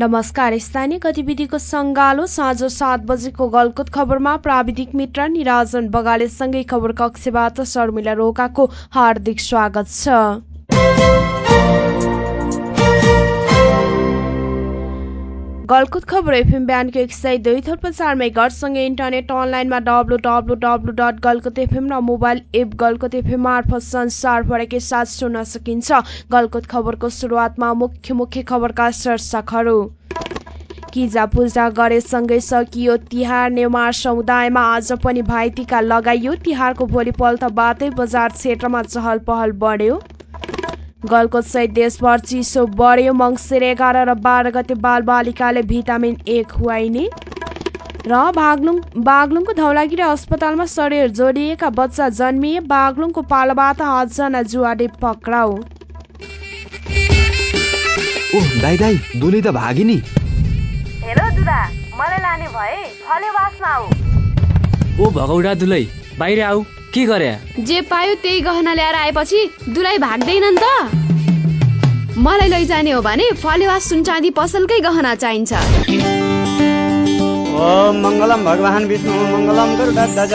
नमस्कार स्थानीय गतिविधिको सङ्गालो साँझ सात बजेको गलकुत खबरमा प्राविधिक मित्र निराजन बगालेसँगै खबर कक्षबाट शर्मिला रोकाको हार्दिक स्वागत छ। गलकुत खबर एफएम बिहानको एक सय दुई चार मेगासँगै इन्टरनेट अनलाइनमा W W W dot Galkot FM र मोबाइल एप गलकुत एफएम मार्फत संसारभरकै साथ सुन्न सकिन्छ। गलकुत खबरको सुरुवातमा मुख्य मुख्य खबरका शीर्षकहरू। किजा पूजा गरेसँगै सकियो तिहार नेवार समुदायमा आज पनि भाइटिका लगाइयो तिहारको भोलिपल्टबाटै बजार क्षेत्रमा चहल पहल बढ्यो। गलको सहित देशभर चिसो बढ्यो मङ्सिर एघार र बाह्र गते बालबालिकाले भिटामिन ए खुवाइने। र बागलुङ बागलुङको धौलागिरी अस्पतालमा शरीर जोडिएका बच्चा जन्मिए बागलुङको पालोबाट आठजना जुवाडे पक्राउ। ओह दाइ दाइ दुली त भागी नि हेलो दुदा मलाई लाने भए फले बासमा आऊ ओ भगौडा दुलै बाहिर आऊ। के गरे? जे पायो त्यही गहना ल्याएर आएपछि दुलाई भाग्दैन नि त। मलाई लैजाने हो भने फलेवा सुनचाँदी पसलकै गहना चाहिन्छ। ओम मङ्गलम भगवान् विष्णु मङ्गलम गरुडध्वज।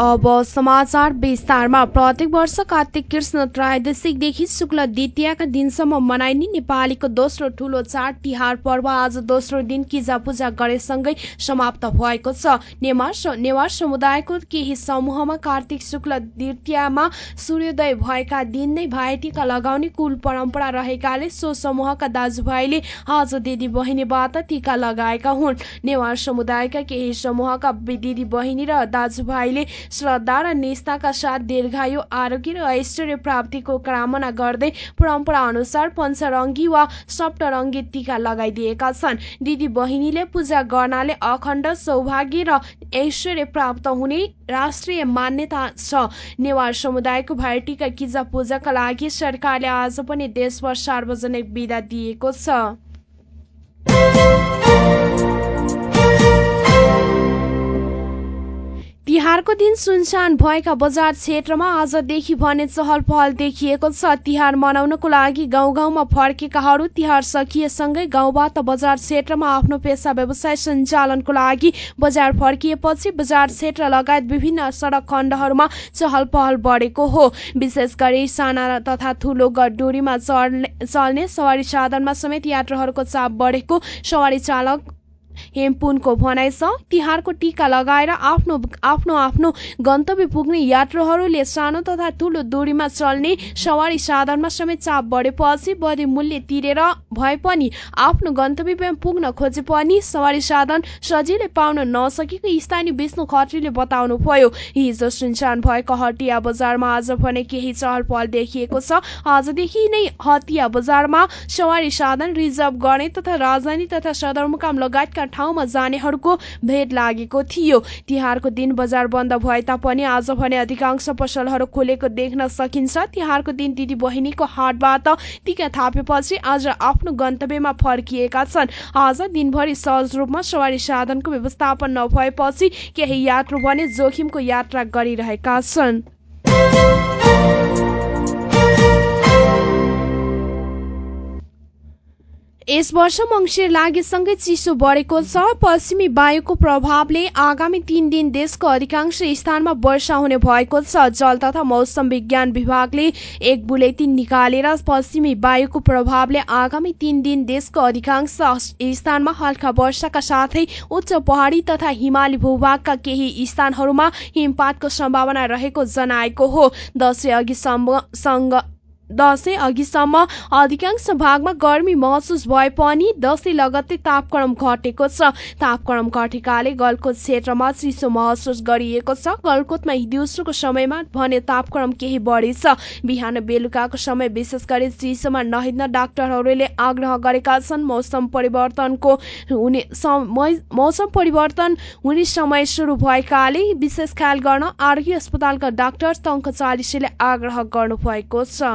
अब समाचार विस्तारमा। प्रत्येक वर्ष कार्तिक कृष्ण त्रयोदशीदेखि शुक्ल द्वितीयका दिनसम्म मनाइने नेपालीको दोस्रो ठुलो चाड तिहार पर्व आज दोस्रो दिन किजा पूजा गरेसँगै समाप्त भएको छ। नेवार नेवार समुदायको केही समूहमा कार्तिक शुक्ल द्वितीयमा सूर्योदय भएका दिन नै भाइटिका लगाउने कुल परम्परा रहेकाले सो समूहका दाजुभाइले आज दिदी बहिनीबाट टिका लगाएका हुन्। नेवार समुदायका केही समूहका दिदी बहिनी र दाजुभाइले श्रद्धा र निष्ठाका साथ दीर्घायु आरोग्य र ऐश्वर्य प्राप्तिको कामना गर्दै परम्परा अनुसार पञ्चरङ्गी वा सप्तरङ्गी टीका लगाइदिएका छन्। दिदी बहिनीले पूजा गर्नाले अखण्ड सौभाग्य र ऐश्वर्य प्राप्त हुने राष्ट्रिय मान्यता छ। नेवार समुदायको भाइटिका किजा पूजाका लागि सरकारले आज पनि देशभर सार्वजनिक विदा दिएको छ। तिहारको दिन सुनसान भएका बजार क्षेत्रमा आजदेखि भने चहल पहल देखिएको छ। तिहार मनाउनको लागि गाउँ गाउँमा फर्केकाहरू तिहार सकिएसँगै गाउँबाट बजार क्षेत्रमा आफ्नो पेसा व्यवसाय सञ्चालनको लागि बजार फर्किएपछि बजार क्षेत्र लगायत विभिन्न सडक खण्डहरूमा चहल पहल बढेको हो। विशेष गरी साना तथा ठुलो गडडोरीमा चल्ने सवारी साधनमा समेत यात्रुहरूको चाप बढेको सवारी चालक हेमपुनको भनाइ छ तिहारको टिका लगाएर आफ्नो आफ्नो आफ्नो गन्तव्य पुग्ने यात्रुहरूले सानो तथा ठुलो दूरीमा चल्ने सवारी साधनमा समेत चाप बढेपछि बढी मूल्य तिरेर भए पनि आफ्नो गन्तव्यमा पुग्न खोजे पनि सवारी साधन सजिलै पाउन नसकेको स्थानीय विष्णु खत्रीले बताउनु भयो हिजो सुनसान भएको हटिया बजारमा आज भने केही चहल पहल देखिएको छ। आजदेखि नै हटिया बजारमा सवारी साधन रिजर्भ गर्ने तथा राजधानी तथा सदरमुकाम लगायतका ठाउँमा जानेहरूको भेट लागेको थियो। तिहारको दिन बजार बन्द भए तापनि आज भने अधिकांश पसलहरू खोलेको देख्न सकिन्छ। तिहारको दिन दिदी बहिनीको हाटबाट टिका थापेपछि आज आफ्नो गन्तव्यमा फर्किएका छन्। आज दिनभरि सहज रूपमा सवारी साधनको व्यवस्थापन नभएपछि केही यात्रु भने जोखिमको यात्रा गरिरहेका छन्। यस वर्ष मङ्सिर लागेसँगै चिसो बढेको छ। पश्चिमी वायुको प्रभावले आगामी तीन दिन देशको अधिकांश स्थानमा वर्षा हुने भएको छ। जल तथा मौसम विज्ञान विभागले एक बुलेटिन निकालेर पश्चिमी वायुको प्रभावले आगामी तीन दिन देशको अधिकांश स्थानमा हल्का वर्षाका साथै उच्च पहाडी तथा हिमाली भूभागका केही स्थानहरूमा हिमपातको सम्भावना रहेको जनाएको हो। दसैँ अघिसम्म दसैँ अघिसम्म अधिकांश भागमा गर्मी महसुस भए पनि दसैँ लगत्तै तापक्रम घटेको छ। तापक्रम घटेकाले गलकोट क्षेत्रमा चिसो महसुस गरिएको छ। गलकोटमा दिउँसोको समयमा भने तापक्रम केही बढेछ। बिहान बेलुकाको समय विशेष गरी चिसोमा नहिँड्न डाक्टरहरूले आग्रह गरेका छन्। मौसम परिवर्तनको हुने मौसम परिवर्तन हुने समय सुरु भएकाले विशेष ख्याल गर्न आरोग्य अस्पतालका डाक्टर टङ्क चालिसेले आग्रह गर्नुभएको छ।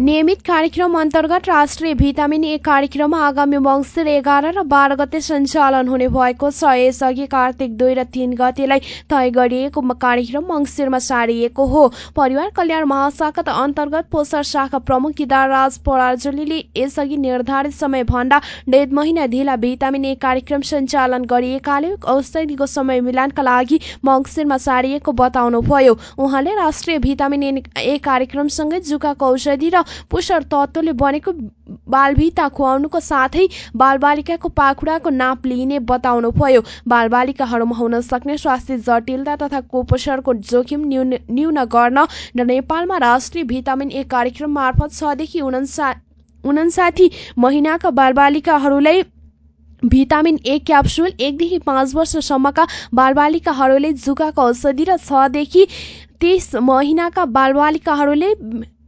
नियमित कार्यक्रम अन्तर्गत राष्ट्रिय भिटामिन ए कार्यक्रम आगामी मङ्सिर एघार र बाह्र गते सञ्चालन हुने भएको छ। यसअघि कार्तिक दुई र तीन गतेलाई तय गरिएको कार्यक्रम मङ्सिरमा सारिएको हो। परिवार कल्याण महाशाखा अन्तर्गत पोषण शाखा प्रमुख किदार राज पराजुलीले यसअघि निर्धारित समय भन्दा डेढ महिना ढिला भिटामिन ए कार्यक्रम सञ्चालन गरिएकाले औषधिको समय मिलानका लागि मङ्सिरमा सारिएको बताउनुभयो। उहाँले राष्ट्रिय भिटामिन ए कार्यक्रमसँगै जुकाको औषधि र पोषण तत्त्वले बनेको बालभिता खुवाउनुको साथै बालबालिकाको पाखुराको नाप लिइने बताउनुभयो बालबालिकाहरूमा हुन सक्ने स्वास्थ्य जटिलता तथा कुपोषणको जोखिम न्यून न्यून गर्न र नेपालमा राष्ट्रिय भिटामिन ए कार्यक्रम मार्फत छदेखि उनसा उनासाठी महिनाका बालबालिकाहरूलाई भिटामिन ए क्याप्सुल एकदेखि पाँच वर्षसम्मका बालबालिकाहरूले जुकाको औषधि र छदेखि तेइस महिनाका बालबालिकाहरूले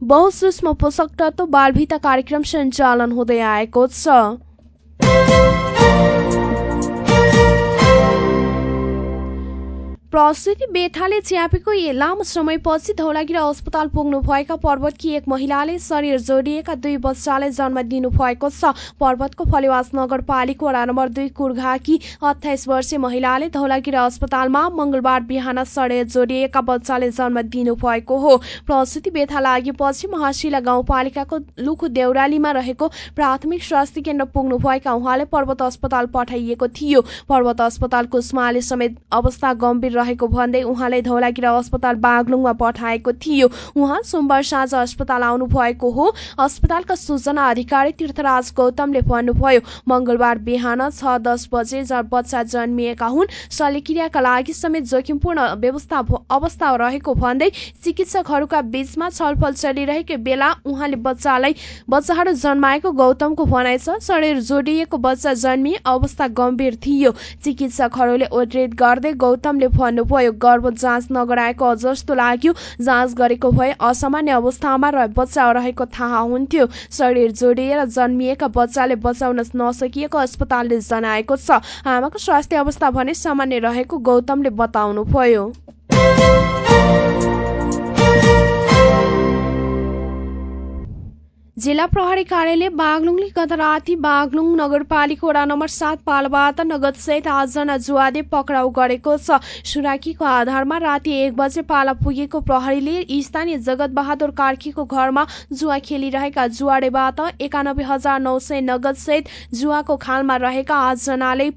बहुसूक्ष्म पोषक तत्व बालभिता कार्यक्रम सञ्चालन हुँदै आएको छ। प्रसुति बेथाले च्यापेको लामो समयपछि धौलागिरी अस्पताल पुग्नु भएका पर्वतकी एक महिलाले शरीर जोडिएका दुई बच्चालाई जन्म दिनु भएको छ। पर्वतको फलेवास नगरपालिका वडा नम्बर दुई कुर्घाकी अठाइस वर्षीय महिलाले धौलागिरी अस्पतालमा मङ्गलबार बिहान शरीर जोडिएका बच्चाले जन्म दिनु भएको हो। प्रसुति बेथा लागेपछि महाशिला गाउँपालिकाको लुखु देउरालीमा रहेको प्राथमिक स्वास्थ्य केन्द्र पुग्नु भएका उहाँले पर्वत अस्पताल पठाइएको थियो। पर्वत अस्पतालको उस्माले समेत अवस्था गम्भीर रहेको भन्दै उहाँलाई धौलागिरा अस्पताल बागलुङमा पठाएको थियो। उहाँ सोमबार साँझ अस्पताल आउनु भएको हो। अस्पतालका सूचना अधिकारी तीर्थराज गौतमले भन्नुभयो मङ्गलबार बिहान छ दस बजे बच्चा जन्मिएका हुन् शल्यक्रियाका लागि समेत जोखिमपूर्ण व्यवस्था अवस्था रहेको भन्दै चिकित्सकहरूका बीचमा छलफल चलिरहेको बेला उहाँले बच्चालाई बच्चाहरू जन्माएको गौतमको भनाइ छ शरीर जोडिएको बच्चा जन्मिए अवस्था गम्भीर थियो। चिकित्सकहरूले ओड्रेट गर्दै गौतमले भन्नुभयो गर्भ जाँच नगराएको जस्तो लाग्यो। जाँच गरेको भए असामान्य अवस्थामा बच्चा रहेको थाहा हुन्थ्यो। शरीर जोडिएर जन्मिएका बच्चाले बचाउन नसकिएको अस्पतालले जनाएको छ। आमाको स्वास्थ्य अवस्था भने सामान्य रहेको गौतमले बताउनुभयो। जिल्ला प्रहरी कार्यालय बागलुङले गत राति बागलुङ नगरपालिका वडा नम्बर सात पालबाट नगदसहित आठजना जुवादे पक्राउ गरेको छ। सुराकीको आधारमा राति एक बजे पाला पुगेको प्रहरीले स्थानीय जगत बहादुर कार्कीको घरमा जुवा खेलिरहेका जुवाडेबाट एकानब्बे हजार नौ सय नगदसहित जुवाको खालमा रहेका आठजनाले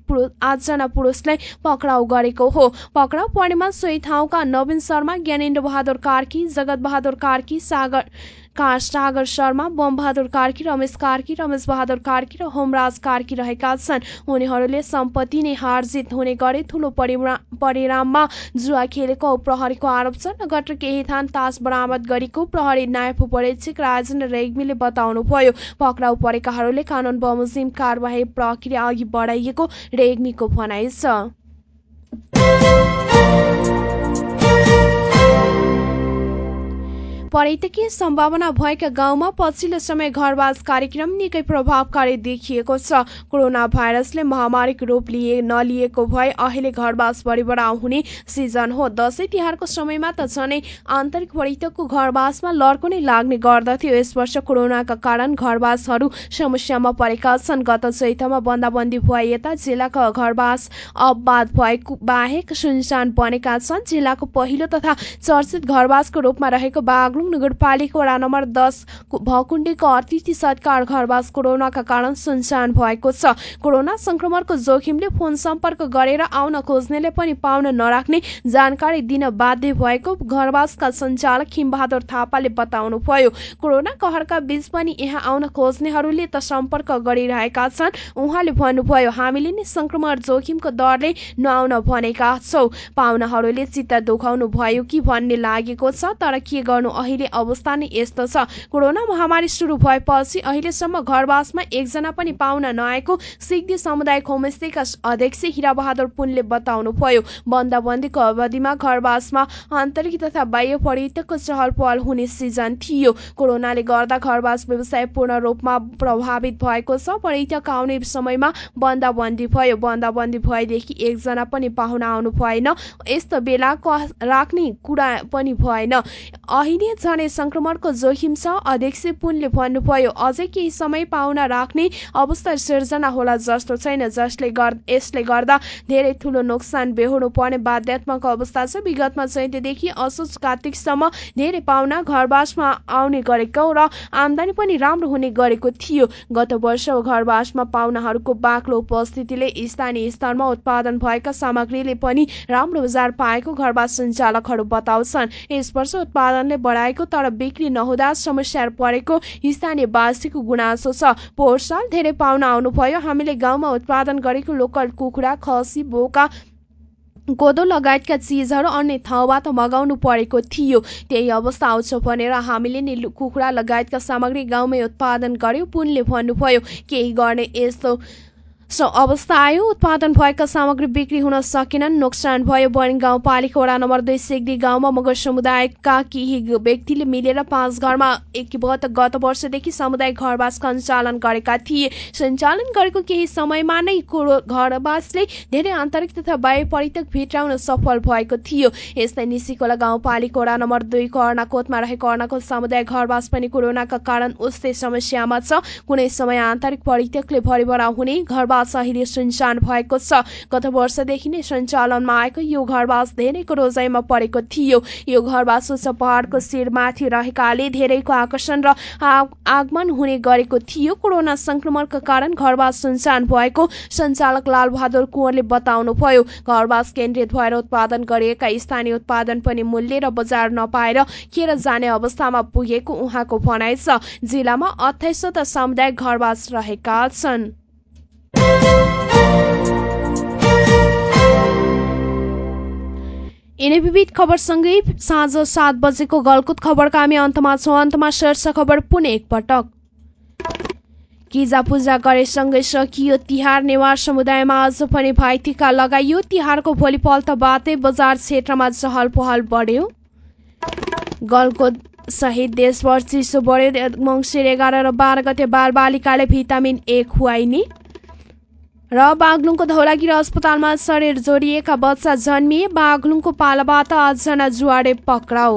आठजना पुरुषलाई पक्राउ गरेको हो। पक्राउ पर्नेमा सोही ठाउँका नवीन शर्मा ज्ञानेन्द्र बहादुर कार्की जगत बहादुर कार्की सागर सागर शर्मा बमबहादुर कार्की रमेश कार्की रमेश बहादुर कार्की र होमराज कार्की रहेका छन्। उनीहरूले सम्पत्ति नै हारजित हुने गरे ठुलो परिणाममा जुवा खेलेको प्रहरीको आरोप छ। नगत्र केही थान तास बरामद गरेको प्रहरी नायब परीक्षक राजेन्द्र रेग्मीले बताउनुभयो। पक्राउ परेकाहरूले कानून बमोजिम कारवाही प्रक्रिया अघि बढाइएको रेग्मीको भनाइ छ। पर्यटकीय सम्भावना भएका गाउँमा पछिल्लो समय घरवास कार्यक्रम निकै प्रभावकारी देखिएको छ। कोरोना भाइरसले महामारीको रूप लिए नलिएको भए अहिले घरवास बढी बढाउ हुने सिजन हो। दसैँ तिहारको समयमा त झनै आन्तरिक पर्यटकको घरवासमा लड्को नै लाग्ने गर्दथ्यो। यस वर्ष कोरोनाका कारण घरवासहरू समस्यामा परेका छन्। गत चैतमा बन्दाबन्दी भए यता जिल्लाका घरवास अपवाद भएको बाहेक सुनसान बनेका छन्। जिल्लाको पहिलो तथा चर्चित घरवासको रूपमा रहेको बागलुङ नगरपालिका वडा नम्बर दस भकुण्डीको अतिथि सत्कार घरवास कोरोनाका कारण सुनसान भएको छ। कोरोना संक्रमणको जोखिमले फोन सम्पर्क गरेर आउन खोज्नेले पनि पाउन नराख्ने जानकारी दिन बाध्य भएको घरवासका सञ्चालक खिमबहादुर थापाले बताउनुभयो। कोरोना कहरका बीच पनि यहाँ आउन खोज्नेहरूले त सम्पर्क गरिरहेका छन्। उहाँले भन्नुभयो हामीले नै संक्रमण जोखिमको दरले नआउन भनेका छौँ। पाहुनाहरूले चित्त दुखाउनु भयो कि भन्ने लागेको छ तर के गर्नु अहिले अवस्था नै यस्तो छ। कोरोना महामारी सुरु भएपछि अहिलेसम्म घरवासमा एकजना पनि पाउन नआएको सिग्दी सामुदायिक होमस्टेका अध्यक्ष हिराबहादुर पुनले बताउनुभयो। बन्दबन्दीको अवधिमा घरवासमा आन्तरिक तथा बाह्य पर्यटकको चहल पहल हुने सिजन थियो। कोरोनाले गर्दा घरवास व्यवसाय पूर्ण रूपमा प्रभावित भएको छ। पर्यटक आउने समयमा बन्दाबन्दी भयो। बन्दाबन्दी भएदेखि एकजना पनि पाहुना आउनु भएन। यस्तो बेला राख्ने कुरा पनि भएन। अहिले झनै संक्रमणको जोखिम छ अध्यक्ष पुनले भन्नुभयो अझै केही समय पाहुना राख्ने अवस्था सिर्जना होला जस्तो छैन जसले यसले गर्दा धेरै ठुलो नोक्सान बेहोर्नु पर्ने बाध्यात्मक अवस्था छ। विगतमा चैतेदेखि असोज कार्तिकसम्म धेरै पाहुना घरवासमा आउने गरेको र आमदानी पनि राम्रो हुने गरेको थियो। गत वर्ष घरवासमा पाहुनाहरूको बाक्लो उपस्थितिले स्थानीय स्तरमा उत्पादन भएका सामग्रीले पनि राम्रो बजार पाएको घरवास सञ्चालकहरू बताउँछन्। यस वर्ष उत्पादनले बढाएको तर बिक्री नहुँदा समस्या परेको स्थानीय वासीको गुनासो छ। पोहोर साल धेरै पाहुना आउनुभयो। हामीले गाउँमा उत्पादन गरेको लोकल कुखुरा खसी बोका कोदो लगायतका चिजहरू अन्य ठाउँबाट मगाउनु परेको थियो। त्यही अवस्था आउँछ भनेर हामीले नि कुखुरा लगायतका सामग्री गाउँमै उत्पादन गर्यो पुनले भन्नुभयो। केही गर्ने यस्तो अवस्था आयो उत्पादन भएका सामग्री बिक्री हुन सकेनन्। नोक्सान भयो बन गाउँपालिका वडा नम्बर दुई सेक्दी गाउँमा मगर समुदायका केही व्यक्तिले मिलेर पाँच घरमा एक गत वर्षदेखि सामुदायिक घरवास सञ्चालन गरेका थिए। सञ्चालन गरेको केही समयमा नै घरवासले धेरै आन्तरिक तथा बाह्य पर्यटक भेटाउन सफल भएको थियो। यस्तै निसिकोला गाउँपालिका वडा नम्बर दुई कर्णाकोटमा रहेको अर्णाकोट सामुदायिक घरवास पनि कोरोनाका कारण उस्तै समस्यामा छ। कुनै समय आन्तरिक पर्यटकले भरिभरा हुने घरवास घरवास अहिले सुनसान भएको छ। गत वर्षदेखि नै सञ्चालनमा आएको यो घरवास धेरैको रोजाइमा परेको थियो। यो घरवास उच्च पहाडको शिरमाथि रहेकाले धेरैको आकर्षण र आगमन हुने गरेको थियो। कोरोना संक्रमणका कारण घरवास सुनसान भएको सञ्चालक लालबहादुर कुँवरले बताउनुभयो घरवास केन्द्रित भएर उत्पादन गरिएका स्थानीय उत्पादन पनि मूल्य र बजार नपाएर खेर जाने अवस्थामा पुगेको उहाँको भनाइ छ। जिल्लामा अठाइसवटा सामुदायिक घरवास रहेका छन्। विविध खबरसँगै साँझ सात बजेको गलकुत खबरका हामी अन्तमा छौँ। अन्तमा शीर्ष खबर पुनः एकपटक किजा पूजा गरेसँगै सकियो तिहार नेवार समुदायमा आज पनि भाइटिका लगाइयो। तिहारको भोलिपल्टबाटै बजार क्षेत्रमा चहल पहल बढ्यो। गलकोट सहित देशभर चिसो बढ्यो। मङ्सिर एघार र बाह्र गते बालबालिकाले भिटामिन ए खुवाइने र बागलुङको धौलागिरी अस्पतालमा शरीर जोडिएका बच्चा जन्मिए बागलुङको पालाबाट आठजना जुवाडे पक्राउ।